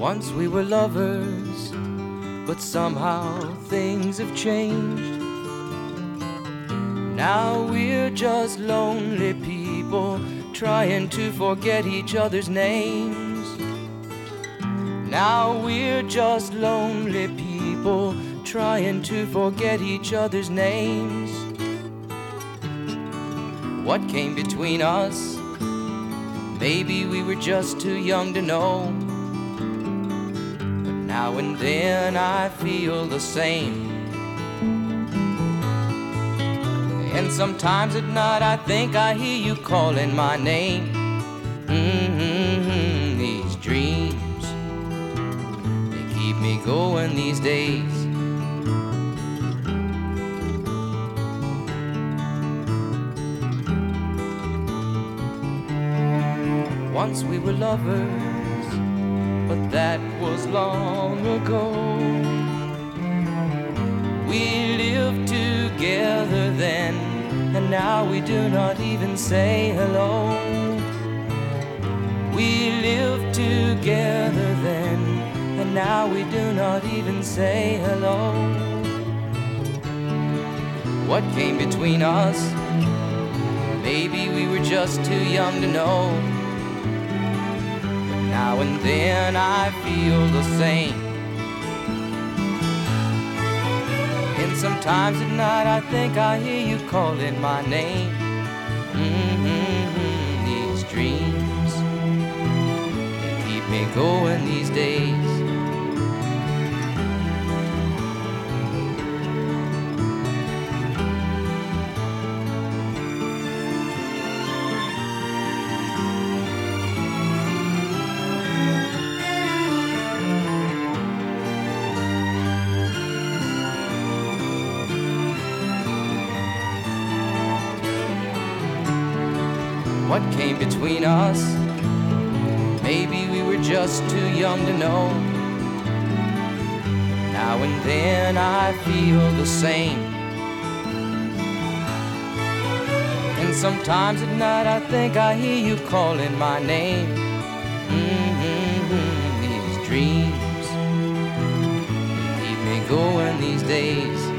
Once we were lovers, but somehow things have changed. Now we're just lonely people trying to forget each other's names. Now we're just lonely people trying to forget each other's names. What came between us? Maybe we were just too young to know. Now and then I feel the same. And sometimes at night I think I hear you calling my name. Mm-hmm, these dreams, they keep me going these days. Once we were lovers, but that was long ago. We lived together then, and now we do not even say hello. We lived together then, and now we do not even say hello. What came between us? Maybe we were just too young to know. Now and then I feel the same. And sometimes at night I think I hear you calling my name. Mm-hmm, these dreams they keep me going these days. What came between us? Maybe we were just too young to know. Now and then I feel the same. And sometimes at night I think I hear you calling my name. Mm-hmm, these dreams keep me going these days.